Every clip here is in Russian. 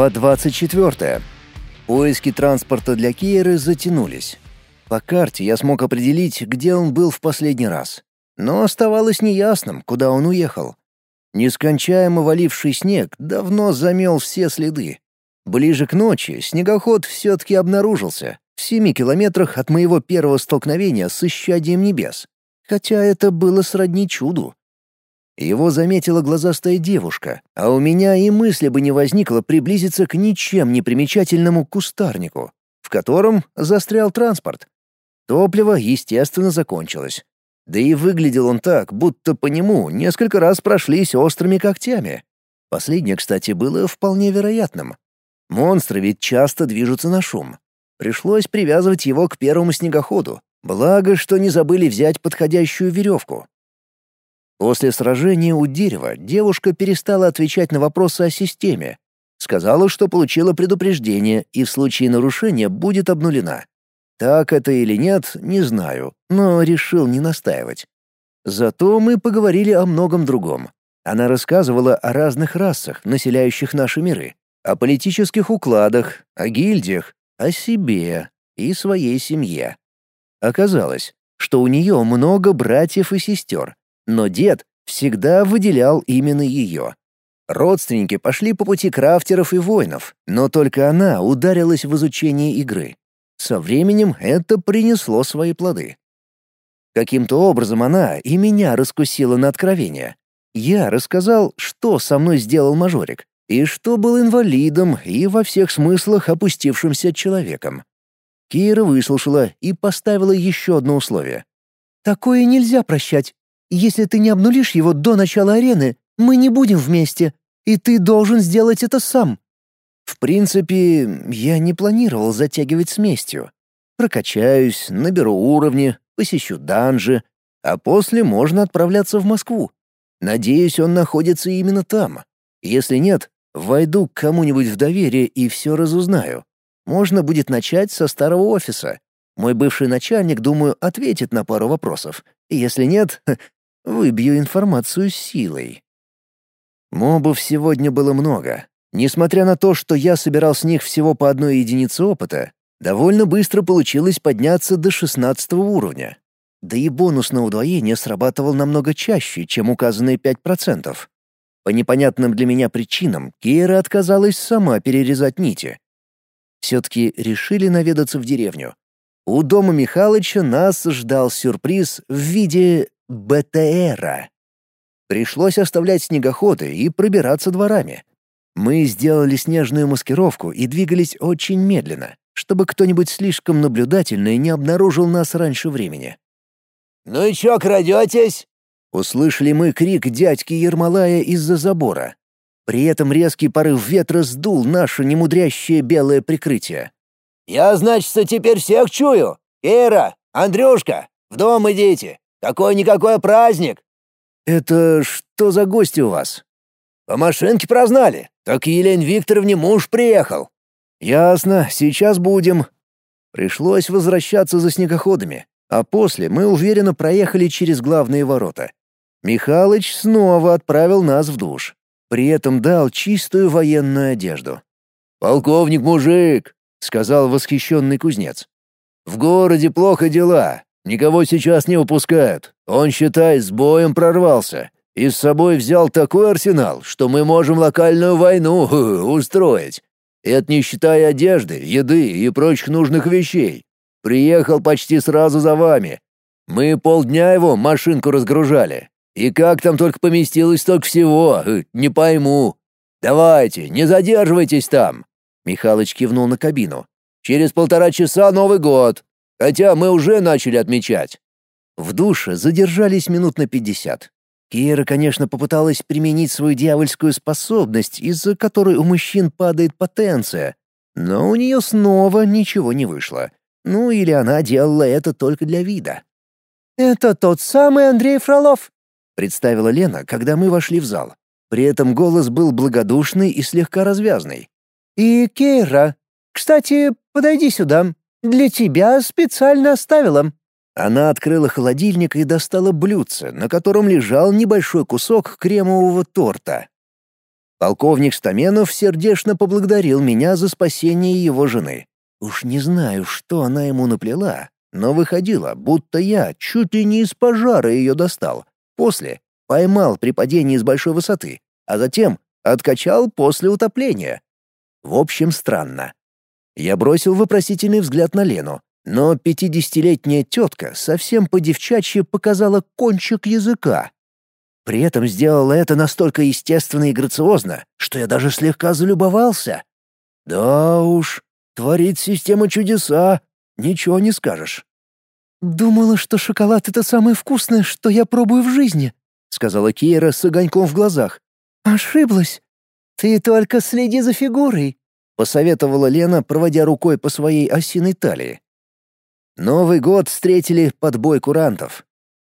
Глава 24. Поиски транспорта для Киеры затянулись. По карте я смог определить, где он был в последний раз. Но оставалось неясным, куда он уехал. Нескончаемо валивший снег давно замел все следы. Ближе к ночи снегоход все-таки обнаружился, в семи километрах от моего первого столкновения с исчадием небес. Хотя это было сродни чуду. Его заметила глазастая девушка, а у меня и мысли бы не возникло приблизиться к ничем не примечательному кустарнику, в котором застрял транспорт. Топливо, естественно, закончилось. Да и выглядел он так, будто по нему несколько раз прошлись острыми когтями. Последнее, кстати, было вполне вероятным. Монстры ведь часто движутся на шум. Пришлось привязывать его к первому снегоходу. Благо, что не забыли взять подходящую веревку. После сражения у дерева девушка перестала отвечать на вопросы о системе. Сказала, что получила предупреждение и в случае нарушения будет обнулена. Так это или нет, не знаю, но решил не настаивать. Зато мы поговорили о многом другом. Она рассказывала о разных расах, населяющих наши миры, о политических укладах, о гильдиях, о себе и своей семье. Оказалось, что у нее много братьев и сестер, но дед всегда выделял именно ее. Родственники пошли по пути крафтеров и воинов, но только она ударилась в изучение игры. Со временем это принесло свои плоды. Каким-то образом она и меня раскусила на откровение. Я рассказал, что со мной сделал мажорик, и что был инвалидом и во всех смыслах опустившимся человеком. Кира выслушала и поставила еще одно условие. «Такое нельзя прощать. Если ты не обнулишь его до начала арены, мы не будем вместе, и ты должен сделать это сам». В принципе, я не планировал затягивать с местью. Прокачаюсь, наберу уровни, посещу данжи, а после можно отправляться в Москву. Надеюсь, он находится именно там. Если нет, войду к кому-нибудь в доверие и все разузнаю. Можно будет начать со старого офиса. Мой бывший начальник, думаю, ответит на пару вопросов. Если нет, Выбью информацию силой. Мобов сегодня было много. Несмотря на то, что я собирал с них всего по одной единице опыта, довольно быстро получилось подняться до 16 уровня. Да и бонус на удвоение срабатывал намного чаще, чем указанные 5%. По непонятным для меня причинам Кира отказалась сама перерезать нити. Все-таки решили наведаться в деревню. У дома Михалыча нас ждал сюрприз в виде БТРа. Пришлось оставлять снегоходы и пробираться дворами. Мы сделали снежную маскировку и двигались очень медленно, чтобы кто-нибудь слишком наблюдательный не обнаружил нас раньше времени. «Ну и чё крадётесь?» Услышали мы крик дядьки Ермолая из-за забора. При этом резкий порыв ветра сдул наше немудрящее белое прикрытие. «Я, значит, теперь всех чую! Ира, Андрюшка, в дом идите! Какой-никакой праздник!» «Это что за гости у вас?» «По машинке прознали. Так Елене Викторовне муж приехал». «Ясно, сейчас будем». Пришлось возвращаться за снегоходами, а после мы уверенно проехали через главные ворота. Михалыч снова отправил нас в душ. При этом дал чистую военную одежду. «Полковник-мужик», — сказал восхищенный кузнец. «В городе плохо дела. Никого сейчас не упускают. Он, считай, с боем прорвался. И с собой взял такой арсенал, что мы можем локальную войну устроить. Это не считая одежды, еды и прочих нужных вещей. Приехал почти сразу за вами. Мы полдня его машинку разгружали. И как там только поместилось столько всего, не пойму. Давайте, не задерживайтесь там. Михалыч кивнул на кабину. Через полтора часа Новый год. Хотя мы уже начали отмечать. В душе задержались минут на пятьдесят. Кира, конечно, попыталась применить свою дьявольскую способность, из-за которой у мужчин падает потенция, но у нее снова ничего не вышло. Ну или она делала это только для вида. «Это тот самый Андрей Фролов», — представила Лена, когда мы вошли в зал. При этом голос был благодушный и слегка развязный. «И Кейра. Кстати, подойди сюда. Для тебя специально оставила». Она открыла холодильник и достала блюдце, на котором лежал небольшой кусок кремового торта. Полковник Стаменов сердечно поблагодарил меня за спасение его жены. Уж не знаю, что она ему наплела, но выходило, будто я чуть ли не из пожара ее достал. После поймал при падении с большой высоты, а затем откачал после утопления. В общем, странно. Я бросил вопросительный взгляд на Лену, но пятидесятилетняя тетка совсем по-девчачьи показала кончик языка. При этом сделала это настолько естественно и грациозно, что я даже слегка залюбовался. Да уж, творит система чудеса, ничего не скажешь. «Думала, что шоколад — это самое вкусное, что я пробую в жизни», — сказала Кира с огоньком в глазах. «Ошиблась. Ты только следи за фигурой», — посоветовала Лена, проводя рукой по своей осиной талии. Новый год встретили под бой курантов.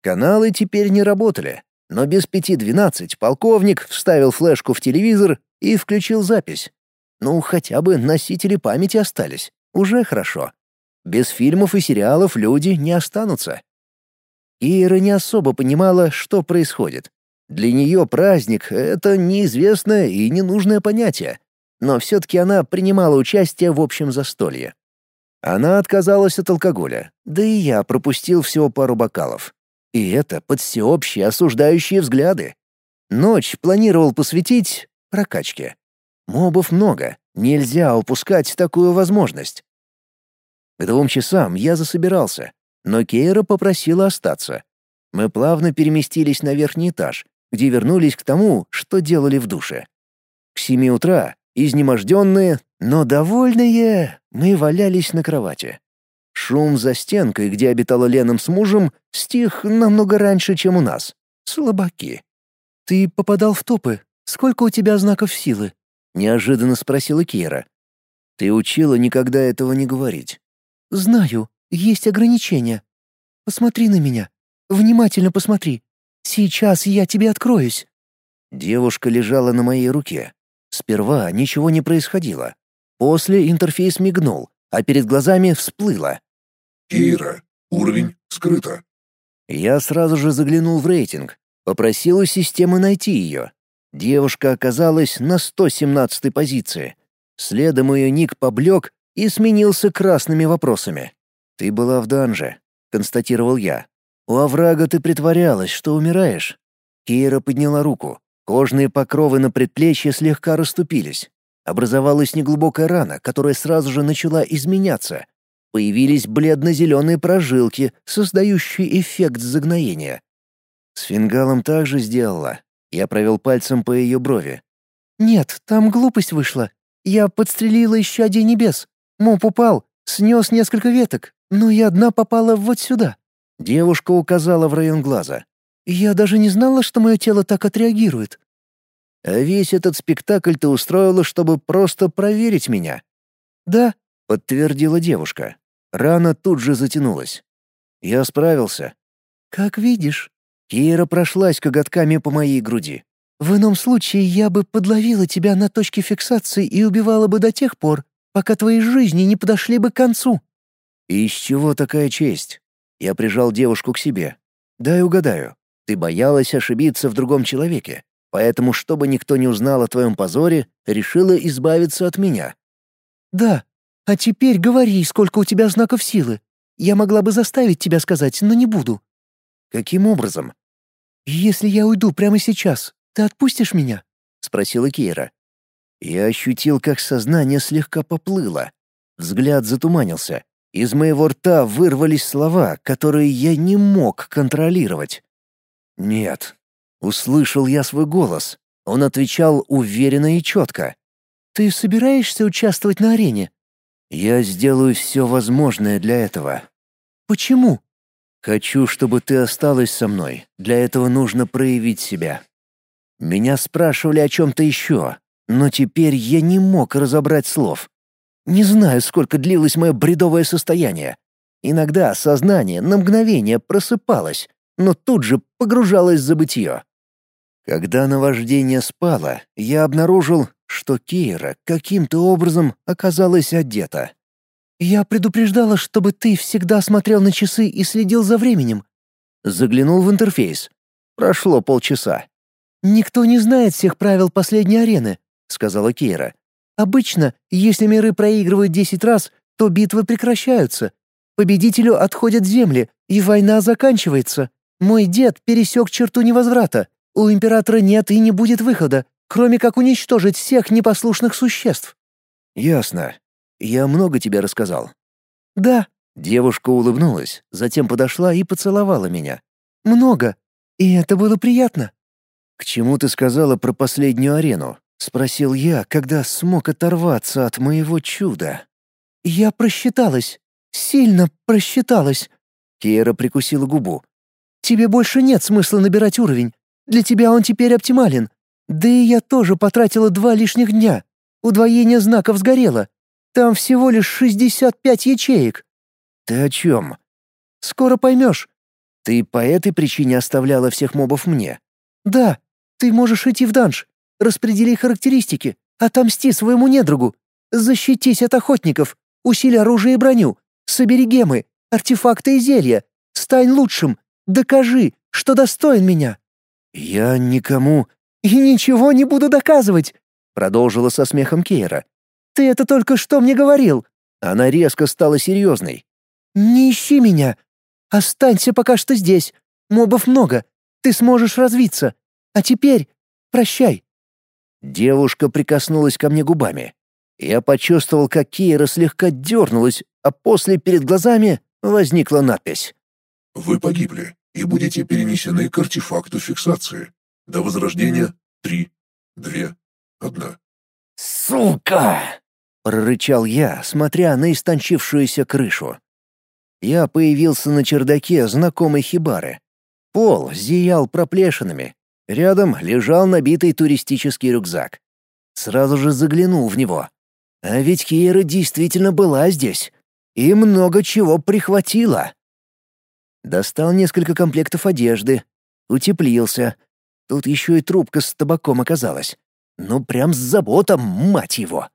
Каналы теперь не работали, но без пяти двенадцать полковник вставил флешку в телевизор и включил запись. Ну, хотя бы носители памяти остались. Уже хорошо. Без фильмов и сериалов люди не останутся. Ира не особо понимала, что происходит. Для нее праздник — это неизвестное и ненужное понятие. Но все-таки она принимала участие в общем застолье. Она отказалась от алкоголя, да и я пропустил всего пару бокалов. И это под всеобщие осуждающие взгляды. Ночь планировал посвятить прокачке. Мобов много, нельзя упускать такую возможность. К двум часам я засобирался, но Кейра попросила остаться. Мы плавно переместились на верхний этаж, где вернулись к тому, что делали в душе. К семи утра, изнеможденные, но довольные, мы валялись на кровати. Шум за стенкой, где обитала Леном с мужем, стих намного раньше, чем у нас. Слабаки. «Ты попадал в топы. Сколько у тебя знаков силы?» — неожиданно спросила Кира. «Ты учила никогда этого не говорить». «Знаю. Есть ограничения. Посмотри на меня. Внимательно посмотри. Сейчас я тебе откроюсь». Девушка лежала на моей руке. Сперва ничего не происходило. После интерфейс мигнул, а перед глазами всплыло. Кира. Уровень скрыто. Я сразу же заглянул в рейтинг. Попросил у системы найти ее. Девушка оказалась на 117 позиции. Следом ее ник поблек и сменился красными вопросами. «Ты была в данже», — констатировал я. «У оврага ты притворялась, что умираешь». Кира подняла руку. Кожные покровы на предплечье слегка расступились. Образовалась неглубокая рана, которая сразу же начала изменяться. Появились бледно-зеленые прожилки, создающие эффект загноения. С фингалом также сделала. Я провел пальцем по ее брови. «Нет, там глупость вышла. Я подстрелила исчадие небес. Моп упал, снес несколько веток, но и одна попала вот сюда». Девушка указала в район глаза. «Я даже не знала, что мое тело так отреагирует». «А весь этот спектакль ты устроила, чтобы просто проверить меня?» «Да», — подтвердила девушка. Рана тут же затянулась. Я справился. «Как видишь». Кира прошлась коготками по моей груди. «В ином случае я бы подловила тебя на точке фиксации и убивала бы до тех пор, пока твои жизни не подошли бы к концу». «И из чего такая честь?» Я прижал девушку к себе. «Дай угадаю. Ты боялась ошибиться в другом человеке, поэтому, чтобы никто не узнал о твоем позоре, решила избавиться от меня». «Да. А теперь говори, сколько у тебя знаков силы. Я могла бы заставить тебя сказать, но не буду». «Каким образом?» «Если я уйду прямо сейчас, ты отпустишь меня?» — спросила Кейра. Я ощутил, как сознание слегка поплыло. Взгляд затуманился. Из моего рта вырвались слова, которые я не мог контролировать. «Нет». Услышал я свой голос. Он отвечал уверенно и четко. «Ты собираешься участвовать на арене?» «Я сделаю все возможное для этого». «Почему?» «Хочу, чтобы ты осталась со мной. Для этого нужно проявить себя». Меня спрашивали о чем-то еще, но теперь я не мог разобрать слов. Не знаю, сколько длилось мое бредовое состояние. Иногда сознание на мгновение просыпалось, но тут же погружалось в забытье. Когда наваждение спало, я обнаружил, что Кейра каким-то образом оказалась одета. «Я предупреждала, чтобы ты всегда смотрел на часы и следил за временем». Заглянул в интерфейс. Прошло полчаса. «Никто не знает всех правил последней арены», — сказала Кейра. «Обычно, если миры проигрывают десять раз, то битвы прекращаются. Победителю отходят земли, и война заканчивается. Мой дед пересек черту невозврата. У императора нет и не будет выхода, кроме как уничтожить всех непослушных существ». «Ясно. Я много тебе рассказал». «Да». Девушка улыбнулась, затем подошла и поцеловала меня. «Много. И это было приятно». «К чему ты сказала про последнюю арену?» — спросил я, когда смог оторваться от моего чуда. «Я просчиталась. Сильно просчиталась». Кера прикусила губу. «Тебе больше нет смысла набирать уровень. Для тебя он теперь оптимален. Да и я тоже потратила два лишних дня. Удвоение знаков сгорело. Там всего лишь 65 ячеек». «Ты о чем?» «Скоро поймешь». «Ты по этой причине оставляла всех мобов мне?» «Да. Ты можешь идти в данж. Распредели характеристики. Отомсти своему недругу. Защитись от охотников. Усили оружие и броню. Собери гемы, артефакты и зелья. Стань лучшим. Докажи, что достоин меня». «Я никому...» «И ничего не буду доказывать», — продолжила со смехом Кейра. «Ты это только что мне говорил». Она резко стала серьезной. «Не ищи меня. Останься пока что здесь. Мобов много. Ты сможешь развиться. А теперь прощай». Девушка прикоснулась ко мне губами. Я почувствовал, как Кейра слегка дернулась, а после перед глазами возникла надпись. «Вы погибли и будете перенесены к артефакту фиксации. До возрождения три, две, одна». «Сука!» — прорычал я, смотря на истончившуюся крышу. Я появился на чердаке знакомой хибары. Пол зиял проплешинами. Рядом лежал набитый туристический рюкзак. Сразу же заглянул в него. А ведь Киера действительно была здесь. И много чего прихватила. Достал несколько комплектов одежды. Утеплился. Тут еще и трубка с табаком оказалась. Ну, прям с заботом, мать его.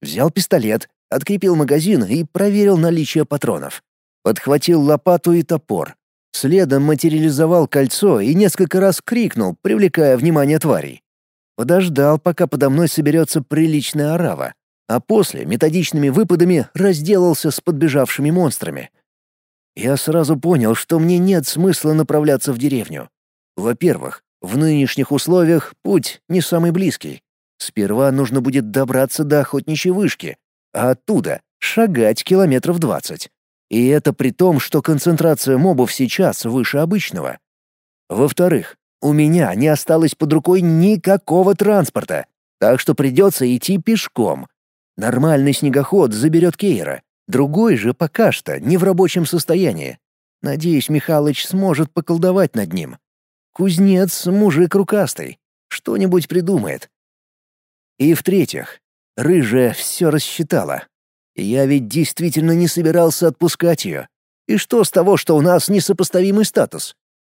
Взял пистолет, открепил магазин и проверил наличие патронов. Подхватил лопату и топор. Следом материализовал кольцо и несколько раз крикнул, привлекая внимание тварей. Подождал, пока подо мной соберется приличная орава, а после методичными выпадами разделался с подбежавшими монстрами. Я сразу понял, что мне нет смысла направляться в деревню. Во-первых, в нынешних условиях путь не самый близкий. Сперва нужно будет добраться до охотничьей вышки, а оттуда шагать километров двадцать. И это при том, что концентрация мобов сейчас выше обычного. Во-вторых, у меня не осталось под рукой никакого транспорта, так что придется идти пешком. Нормальный снегоход заберет Кейра, другой же пока что не в рабочем состоянии. Надеюсь, Михалыч сможет поколдовать над ним. Кузнец — мужик рукастый, что-нибудь придумает. И в-третьих, рыжая все рассчитала. Я ведь действительно не собирался отпускать ее. И что с того, что у нас несопоставимый статус?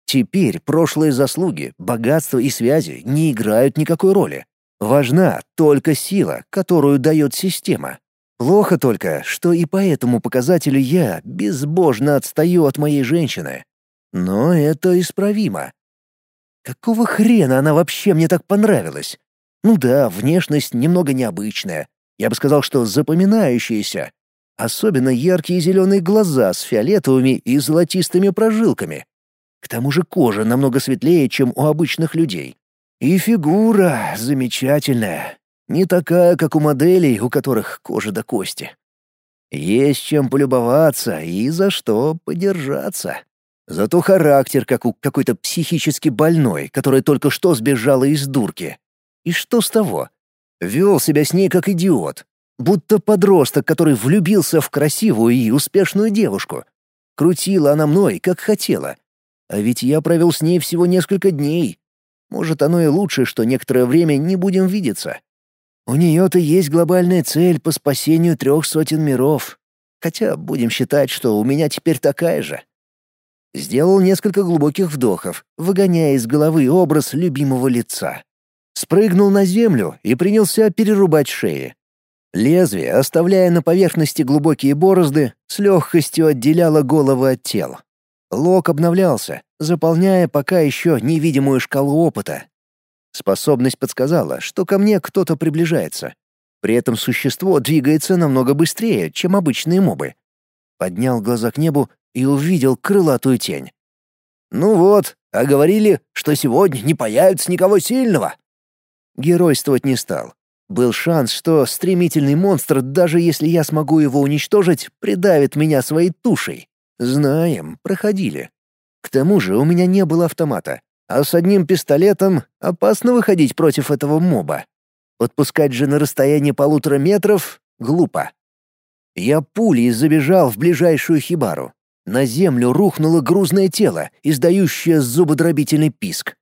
Теперь прошлые заслуги, богатство и связи не играют никакой роли. Важна только сила, которую дает система. Плохо только, что и по этому показателю я безбожно отстаю от моей женщины. Но это исправимо. Какого хрена она вообще мне так понравилась? Ну да, внешность немного необычная, я бы сказал, что запоминающиеся. Особенно яркие зеленые глаза с фиолетовыми и золотистыми прожилками. К тому же кожа намного светлее, чем у обычных людей. И фигура замечательная. Не такая, как у моделей, у которых кожа до кости. Есть чем полюбоваться и за что подержаться. Зато характер, как у какой-то психически больной, которая только что сбежала из дурки. И что с того? Вел себя с ней как идиот, будто подросток, который влюбился в красивую и успешную девушку. Крутила она мной, как хотела. А ведь я провел с ней всего несколько дней. Может, оно и лучше, что некоторое время не будем видеться. У нее-то есть глобальная цель по спасению трех сотен миров. Хотя будем считать, что у меня теперь такая же. Сделал несколько глубоких вдохов, выгоняя из головы образ любимого лица спрыгнул на землю и принялся перерубать шеи. Лезвие, оставляя на поверхности глубокие борозды, с легкостью отделяло головы от тел. Лок обновлялся, заполняя пока еще невидимую шкалу опыта. Способность подсказала, что ко мне кто-то приближается. При этом существо двигается намного быстрее, чем обычные мобы. Поднял глаза к небу и увидел крылатую тень. «Ну вот, а говорили, что сегодня не появится никого сильного!» Геройствовать не стал. Был шанс, что стремительный монстр, даже если я смогу его уничтожить, придавит меня своей тушей. Знаем, проходили. К тому же у меня не было автомата, а с одним пистолетом опасно выходить против этого моба. Подпускать же на расстояние полутора метров — глупо. Я пулей забежал в ближайшую хибару. На землю рухнуло грузное тело, издающее зубодробительный писк.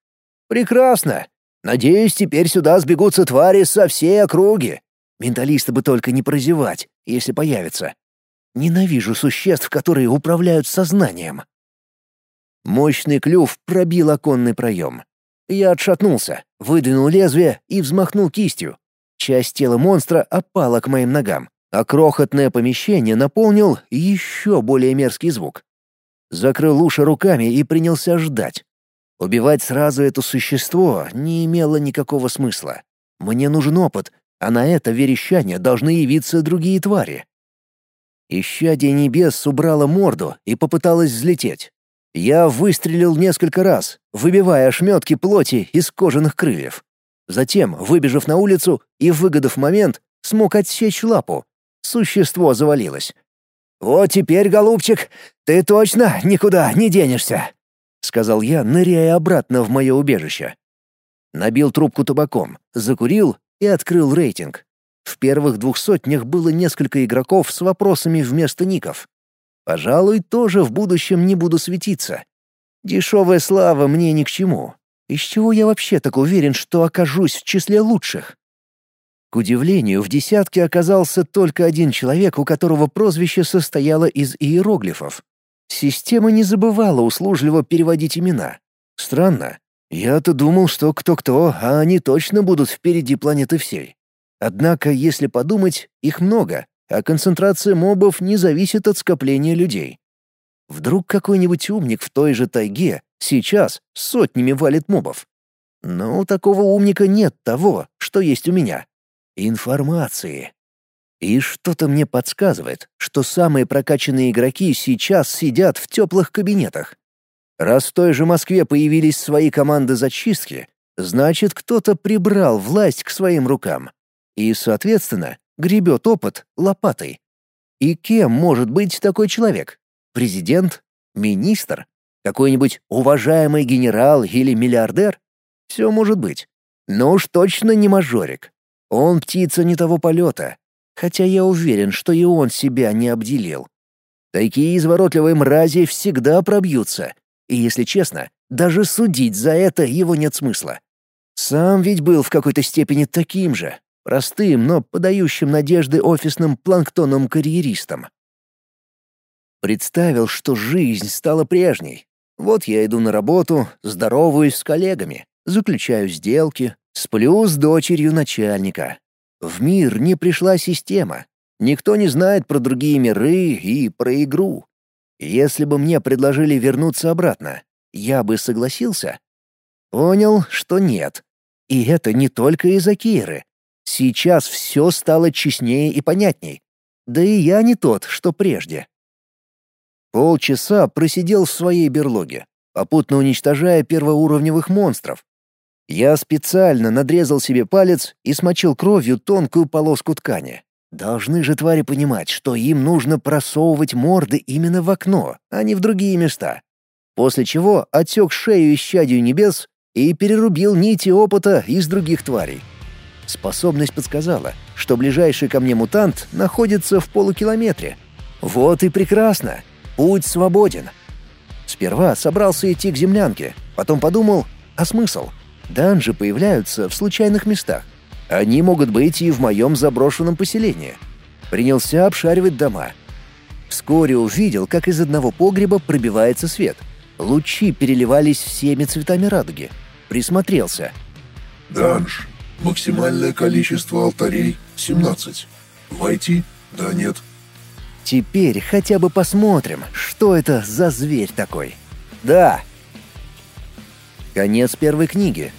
«Прекрасно! Надеюсь, теперь сюда сбегутся твари со всей округи. Менталисты бы только не прозевать, если появятся. Ненавижу существ, которые управляют сознанием». Мощный клюв пробил оконный проем. Я отшатнулся, выдвинул лезвие и взмахнул кистью. Часть тела монстра опала к моим ногам, а крохотное помещение наполнил еще более мерзкий звук. Закрыл уши руками и принялся ждать. Убивать сразу это существо не имело никакого смысла. Мне нужен опыт, а на это верещание должны явиться другие твари. Исчадие небес убрало морду и попыталась взлететь. Я выстрелил несколько раз, выбивая ошметки плоти из кожаных крыльев. Затем, выбежав на улицу и выгодав момент, смог отсечь лапу. Существо завалилось. «Вот теперь, голубчик, ты точно никуда не денешься!» — сказал я, ныряя обратно в мое убежище. Набил трубку табаком, закурил и открыл рейтинг. В первых двух сотнях было несколько игроков с вопросами вместо ников. Пожалуй, тоже в будущем не буду светиться. Дешевая слава мне ни к чему. Из чего я вообще так уверен, что окажусь в числе лучших? К удивлению, в десятке оказался только один человек, у которого прозвище состояло из иероглифов. Система не забывала услужливо переводить имена. Странно. Я-то думал, что кто-кто, а они точно будут впереди планеты всей. Однако, если подумать, их много, а концентрация мобов не зависит от скопления людей. Вдруг какой-нибудь умник в той же тайге сейчас сотнями валит мобов. Но у такого умника нет того, что есть у меня. Информации. И что-то мне подсказывает, что самые прокачанные игроки сейчас сидят в теплых кабинетах. Раз в той же Москве появились свои команды зачистки, значит, кто-то прибрал власть к своим рукам. И, соответственно, гребет опыт лопатой. И кем может быть такой человек? Президент? Министр? Какой-нибудь уважаемый генерал или миллиардер? Все может быть. Но уж точно не мажорик. Он птица не того полета. Хотя я уверен, что и он себя не обделил. Такие изворотливые мрази всегда пробьются. И, если честно, даже судить за это его нет смысла. Сам ведь был в какой-то степени таким же, Простым, но подающим надежды офисным планктоном-карьеристам. Представил, что жизнь стала прежней. Вот я иду на работу, здороваюсь с коллегами, заключаю сделки, сплю с дочерью начальника. В мир не пришла система. Никто не знает про другие миры и про игру. Если бы мне предложили вернуться обратно, я бы согласился? Понял, что нет. И это не только из-за Киры. Сейчас все стало честнее и понятней. Да и я не тот, что прежде. Полчаса просидел в своей берлоге, попутно уничтожая первоуровневых монстров. Я специально надрезал себе палец и смочил кровью тонкую полоску ткани. Должны же твари понимать, что им нужно просовывать морды именно в окно, а не в другие места. После чего отсек шею исчадию небес и перерубил нити опыта из других тварей. Способность подсказала, что ближайший ко мне мутант находится в полукилометре. Вот и прекрасно. Путь свободен. Сперва собрался идти к землянке, потом подумал, а смысл? Данжи появляются в случайных местах. Они могут быть и в моем заброшенном поселении. Принялся обшаривать дома. Вскоре увидел, как из одного погреба пробивается свет. Лучи переливались всеми цветами радуги. Присмотрелся. «Данж. Максимальное количество алтарей — 17. Войти? Да, нет. Теперь хотя бы посмотрим, что это за зверь такой. Да. Конец первой книги.